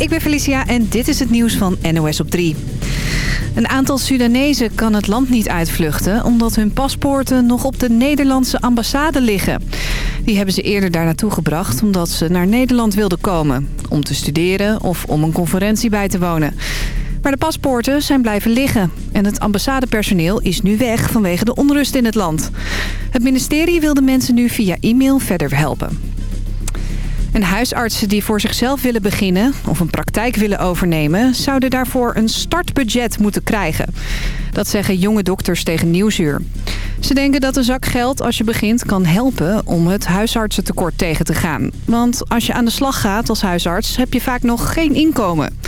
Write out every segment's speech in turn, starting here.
ik ben Felicia en dit is het nieuws van NOS op 3. Een aantal Sudanezen kan het land niet uitvluchten... omdat hun paspoorten nog op de Nederlandse ambassade liggen. Die hebben ze eerder daar naartoe gebracht omdat ze naar Nederland wilden komen. Om te studeren of om een conferentie bij te wonen. Maar de paspoorten zijn blijven liggen. En het ambassadepersoneel is nu weg vanwege de onrust in het land. Het ministerie wil de mensen nu via e-mail verder helpen. En huisartsen die voor zichzelf willen beginnen of een praktijk willen overnemen... zouden daarvoor een startbudget moeten krijgen. Dat zeggen jonge dokters tegen Nieuwsuur. Ze denken dat een zak geld als je begint kan helpen om het huisartsentekort tegen te gaan. Want als je aan de slag gaat als huisarts heb je vaak nog geen inkomen.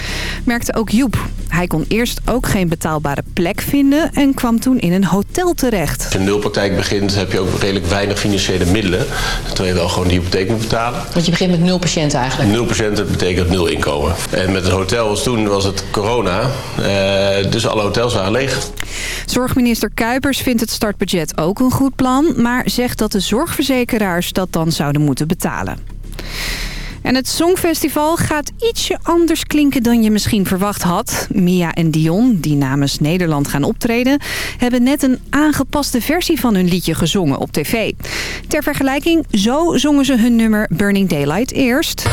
Merkte ook Joep. Hij kon eerst ook geen betaalbare plek vinden en kwam toen in een hotel terecht. Als je een nulpraktijk begint heb je ook redelijk weinig financiële middelen. Terwijl je wel gewoon de hypotheek moet betalen. Want je begint met nul patiënten eigenlijk? Nul patiënten betekent nul inkomen. En met het hotel was toen was het corona. Eh, dus alle hotels waren leeg. Zorgminister Kuipers vindt het startbudget ook een goed plan... maar zegt dat de zorgverzekeraars dat dan zouden moeten betalen. En het Songfestival gaat ietsje anders klinken dan je misschien verwacht had. Mia en Dion, die namens Nederland gaan optreden... hebben net een aangepaste versie van hun liedje gezongen op tv. Ter vergelijking, zo zongen ze hun nummer Burning Daylight eerst...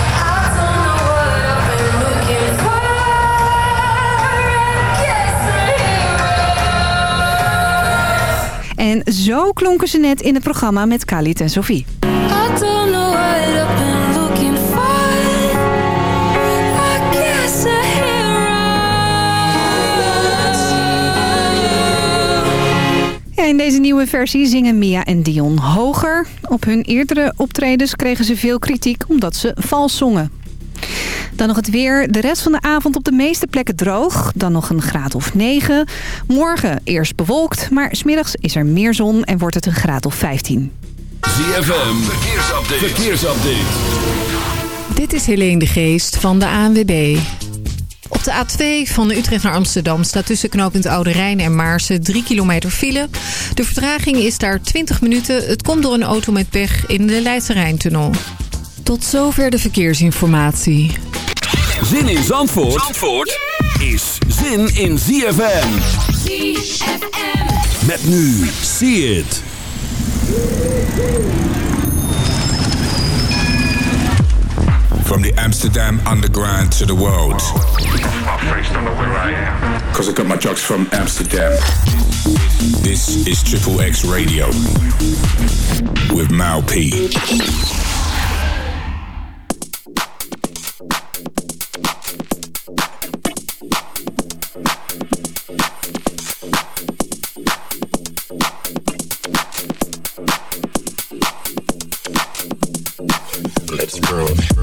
En zo klonken ze net in het programma met Khalid en Sophie. In deze nieuwe versie zingen Mia en Dion hoger. Op hun eerdere optredens kregen ze veel kritiek omdat ze vals zongen. Dan nog het weer. De rest van de avond op de meeste plekken droog. Dan nog een graad of 9. Morgen eerst bewolkt, maar smiddags is er meer zon en wordt het een graad of 15. ZFM, verkeersupdate. verkeersupdate. Dit is Helene de Geest van de ANWB. Op de A2 van Utrecht naar Amsterdam staat tussen knooppunt Oude Rijn en Maarsen 3 kilometer file. De vertraging is daar 20 minuten. Het komt door een auto met pech in de Leidse Rijntunnel. Tot zover de verkeersinformatie. Zin in Zandvoort, Zandvoort is zin in ZFM. ZFM. Met nu, see it. From the Amsterdam underground to the world. Cause I got my drugs from Amsterdam. This is Triple X Radio with Mal P. people, won't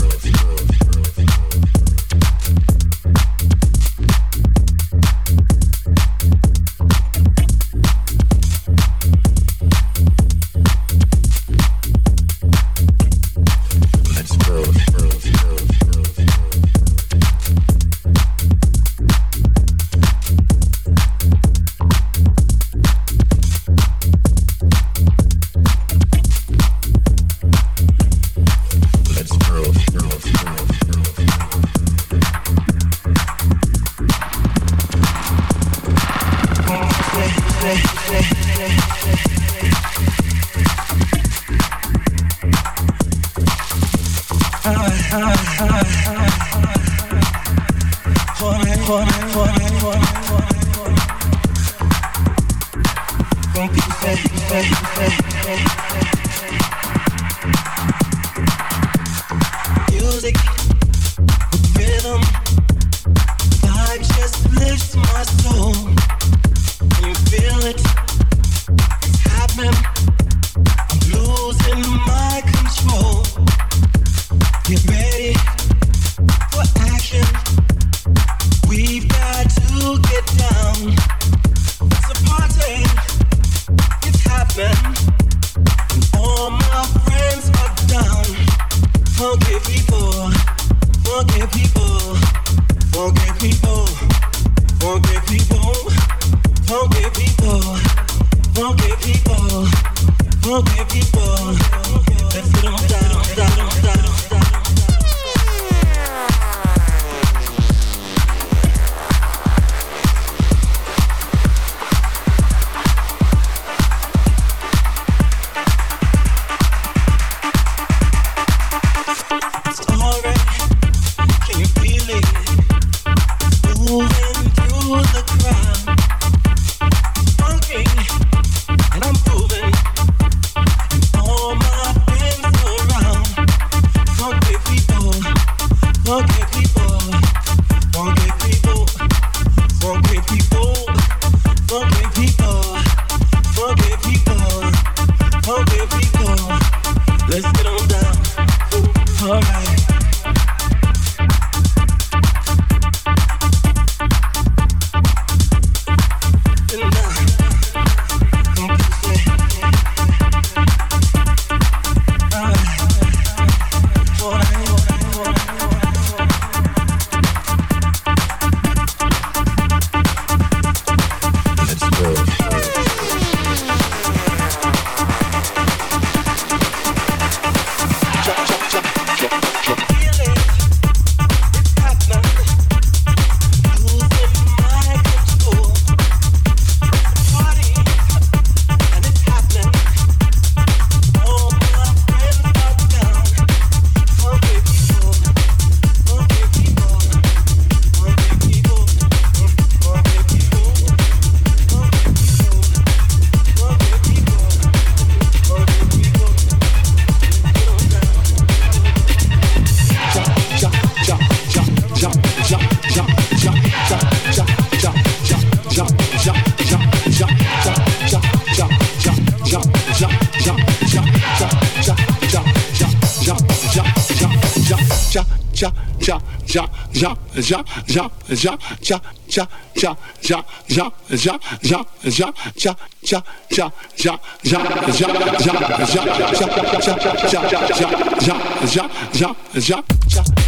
ja, ja, ja,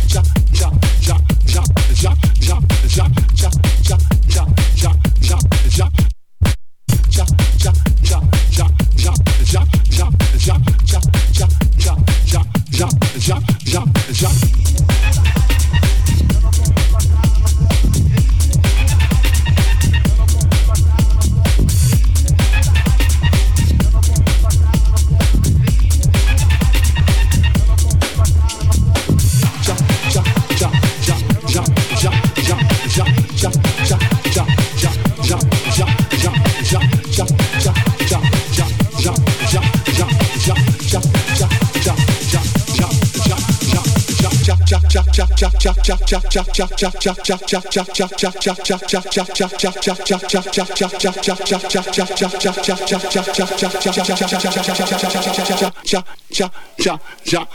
ja, cha cha cha cha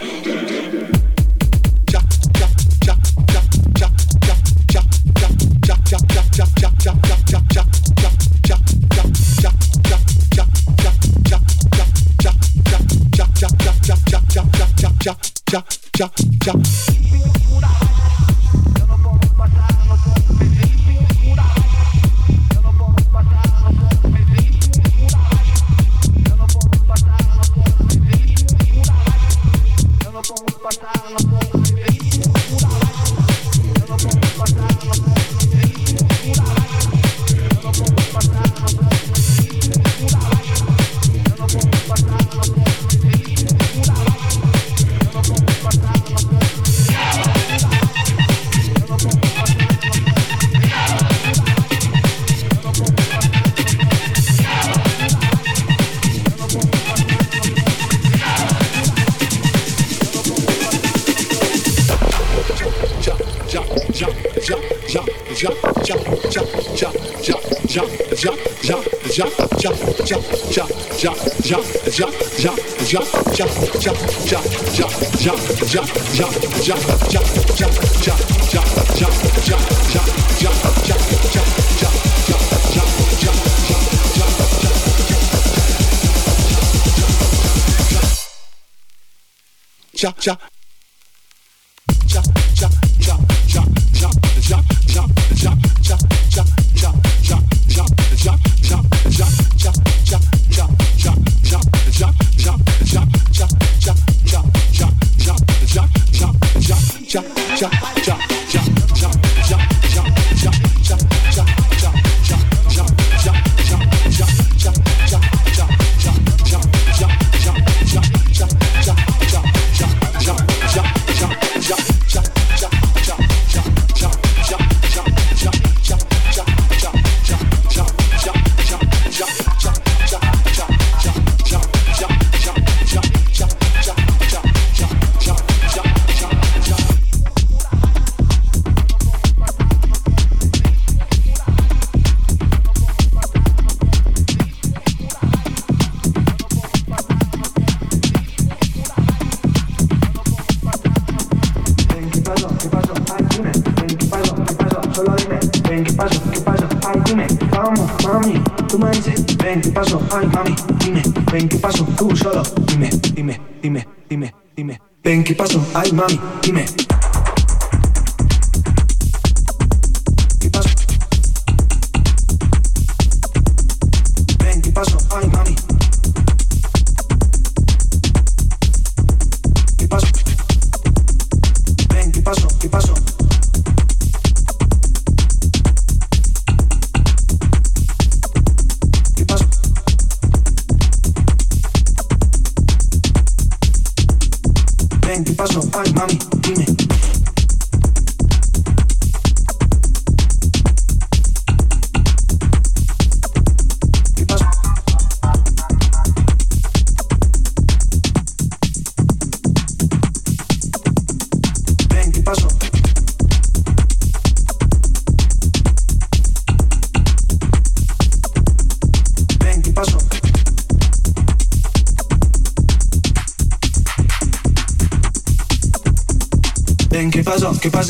cha cha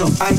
I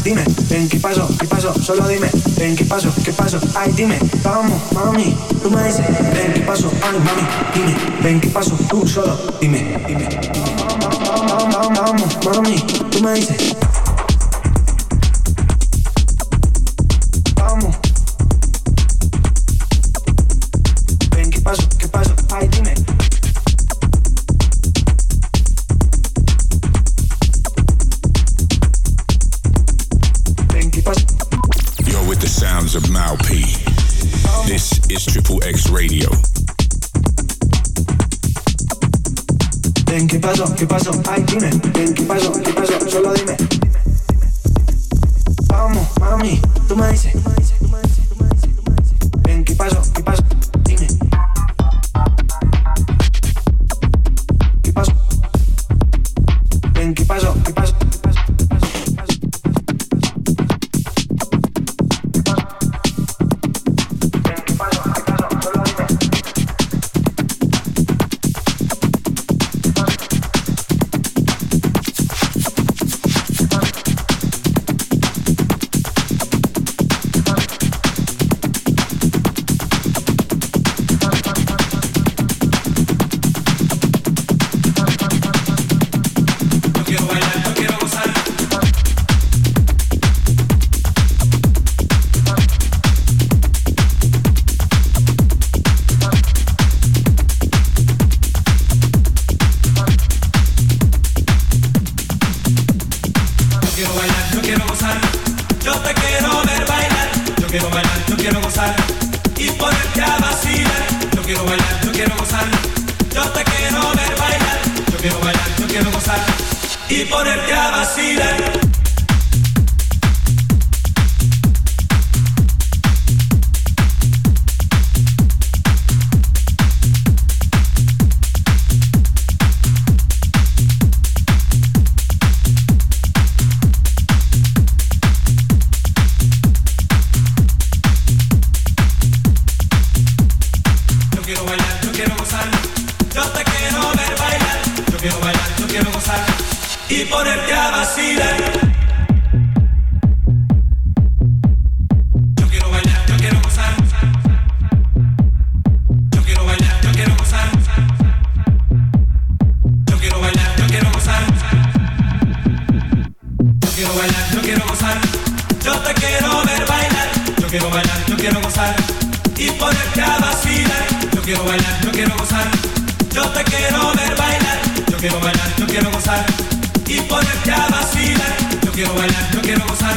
yo quiero gozar,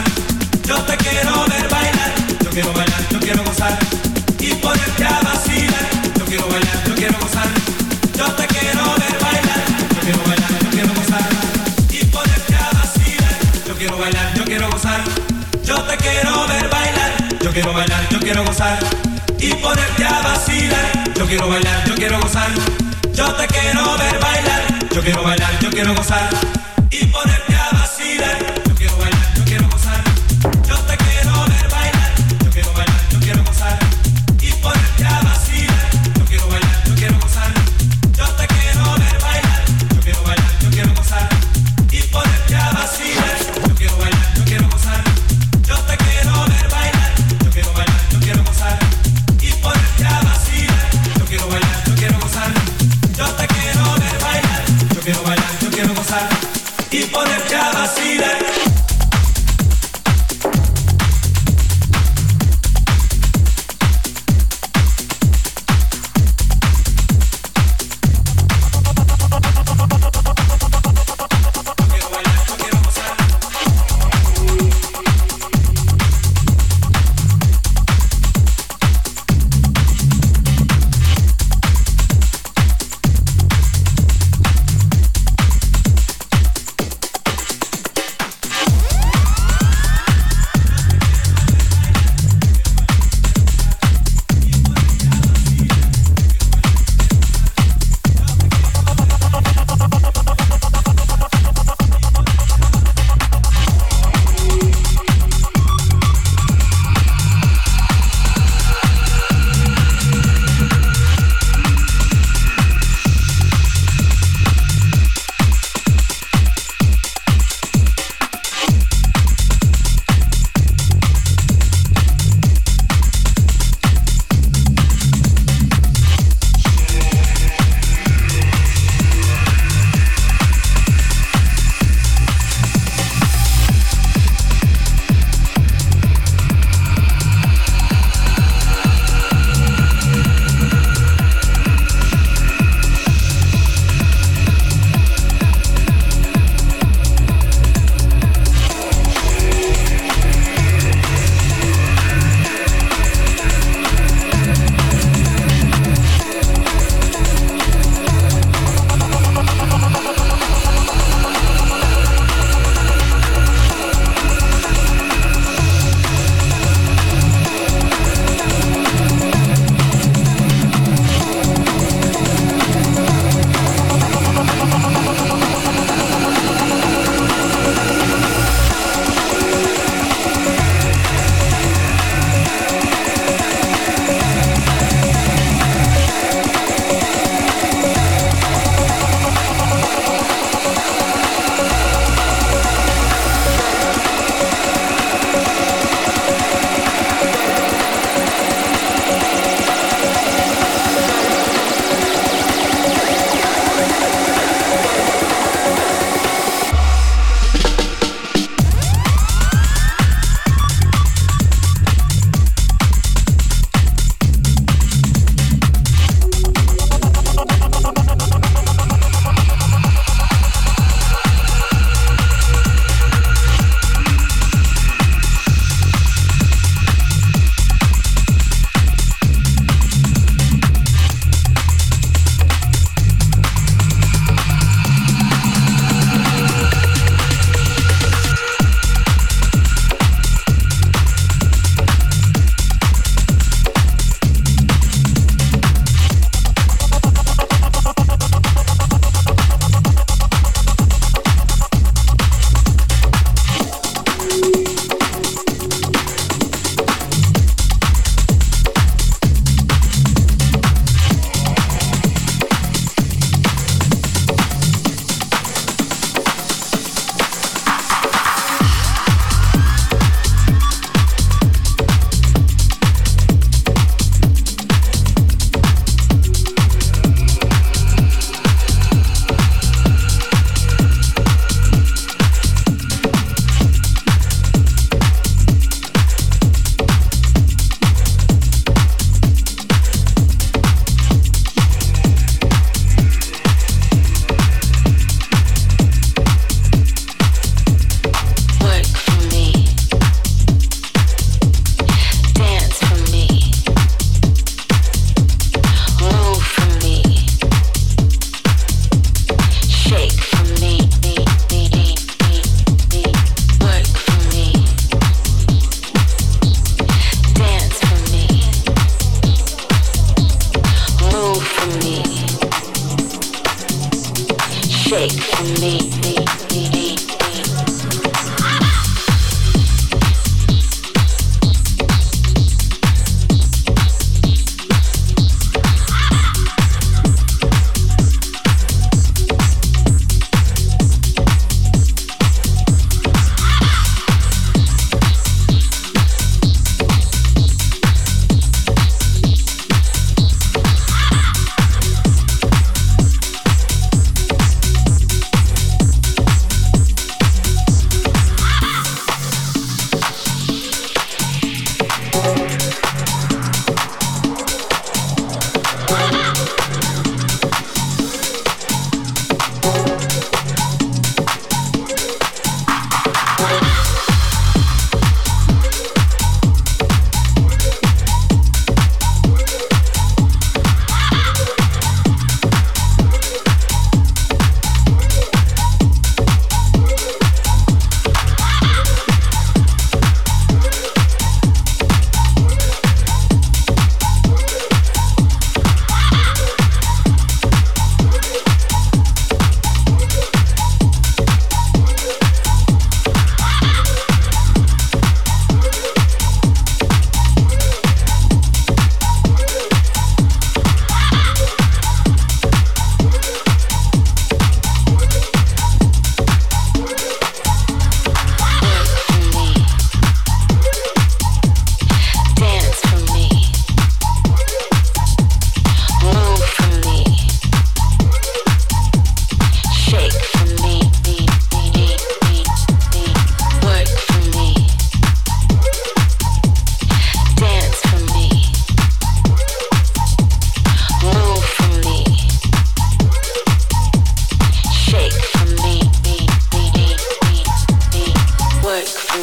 yo te quiero ver bailar, yo quiero bailar, yo quiero gozar. Y ponerte a vacilar, yo quiero bailar, yo quiero gozar, yo te quiero ver bailar, yo quiero bailar, yo quiero gozar. Y ponerte a vacilar, yo quiero bailar, yo quiero gozar, yo te quiero ver bailar, yo quiero bailar, yo quiero gozar. Y ponerte a vacilar, yo quiero bailar, yo quiero gozar, yo te quiero ver bailar, yo quiero bailar, yo quiero gozar.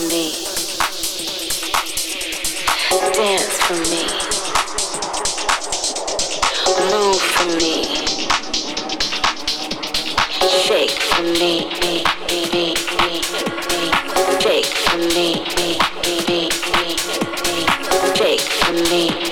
me. Dance for me. Move for me. Shake for me. Shake for me. Shake for me.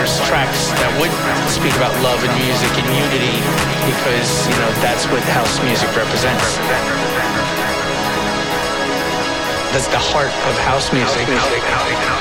there's tracks that would speak about love and music and unity because, you know, that's what house music represents. That's the heart of house music. House music.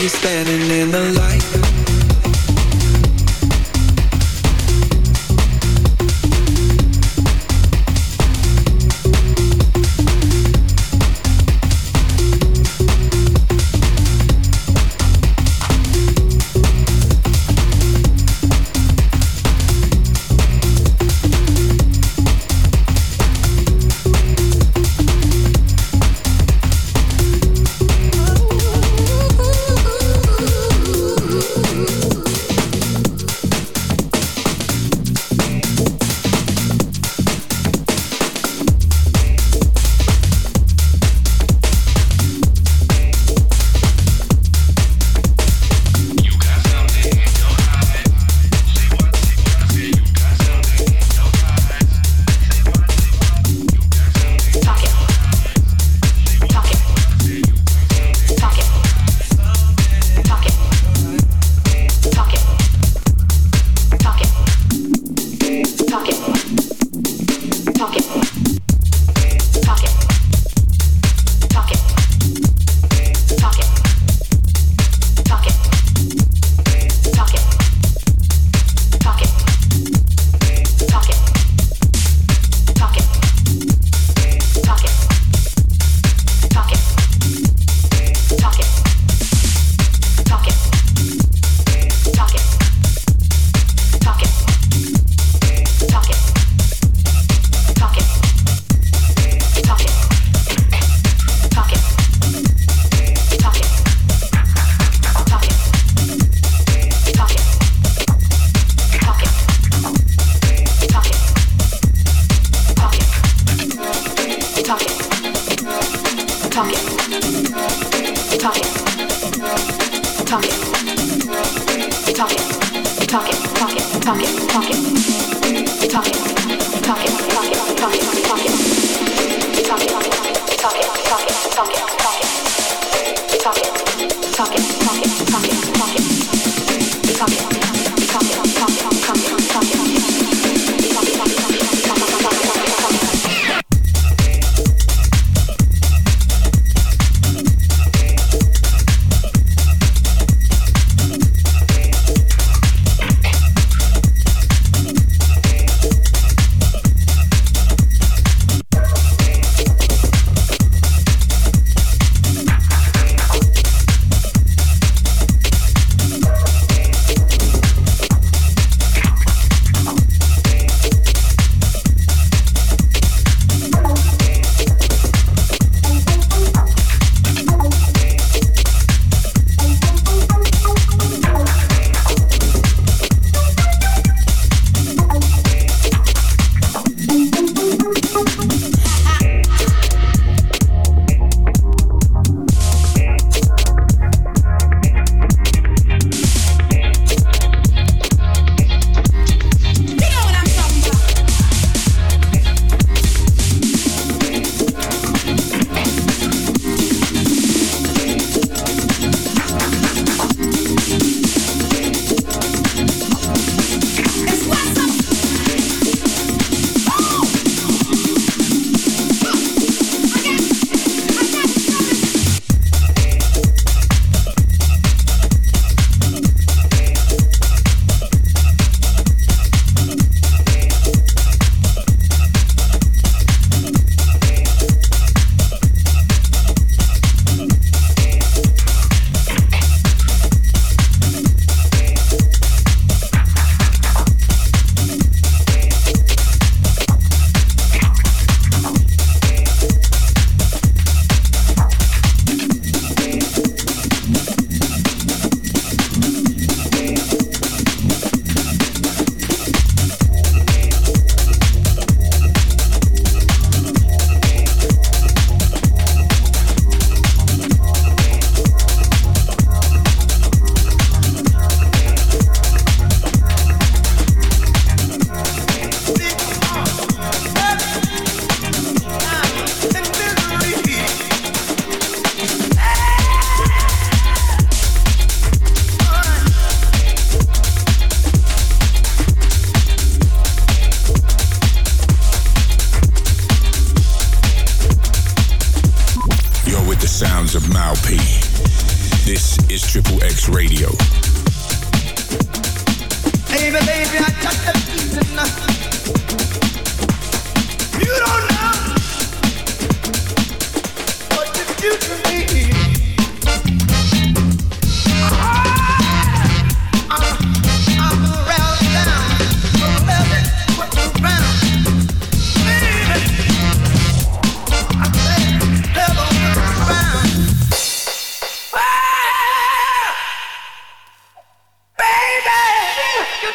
You standing in the light.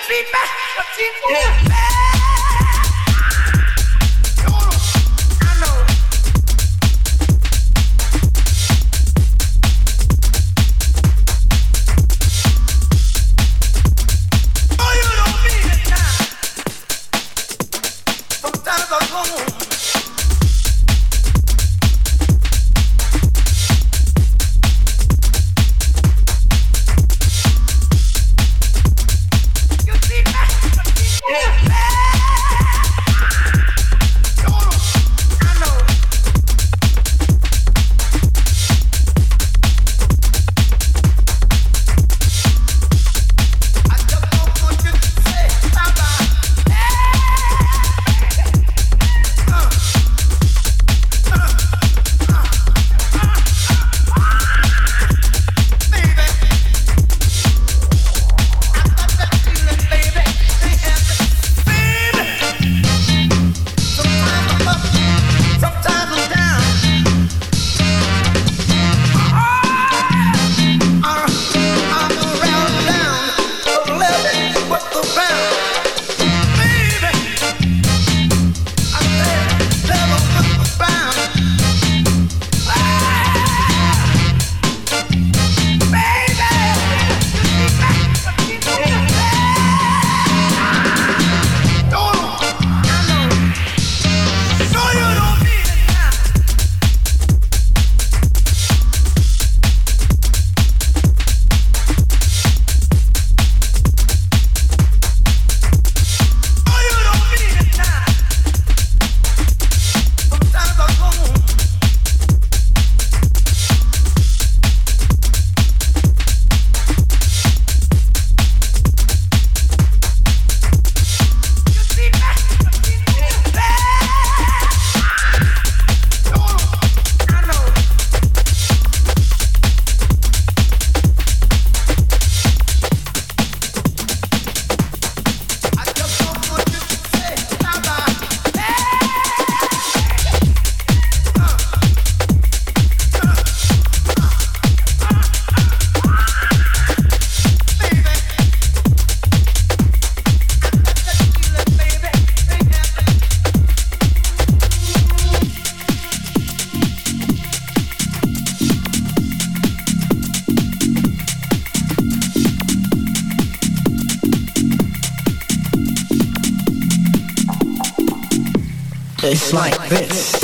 feedback, but team like this.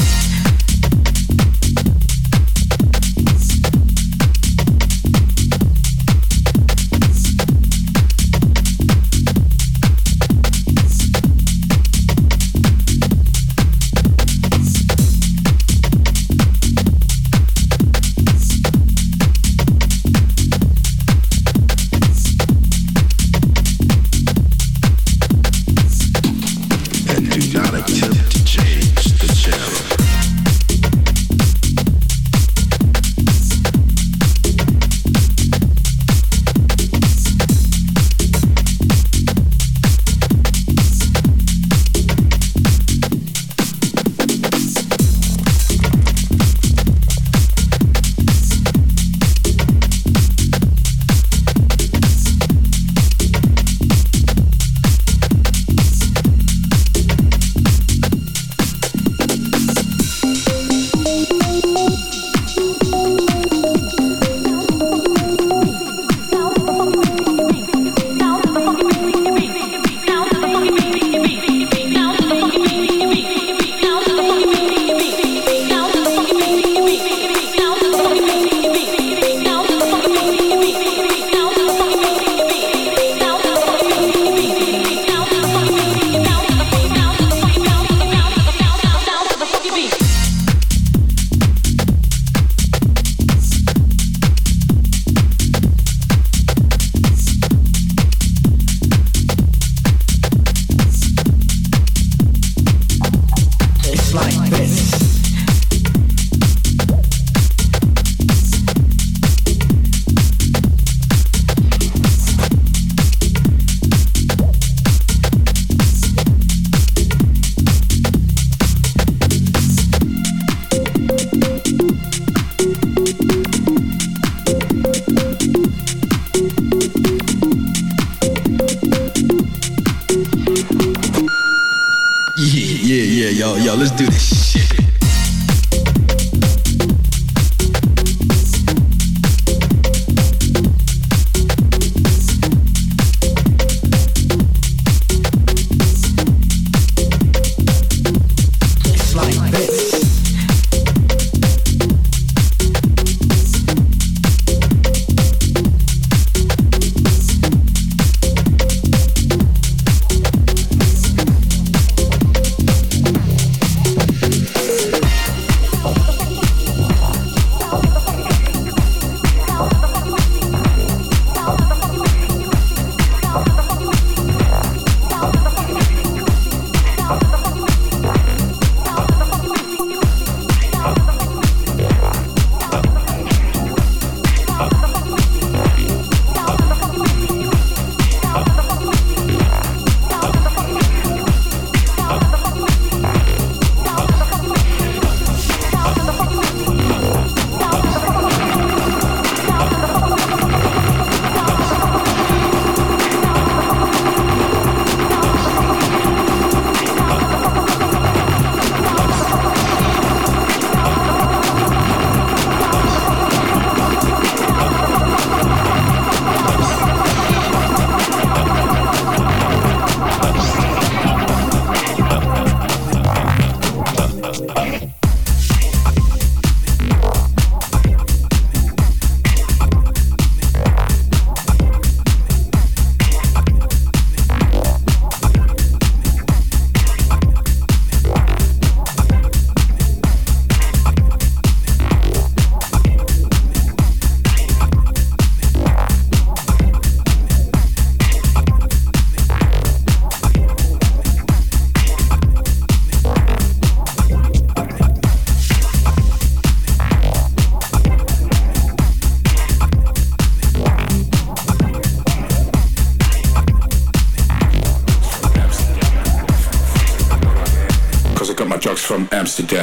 Amsterdam.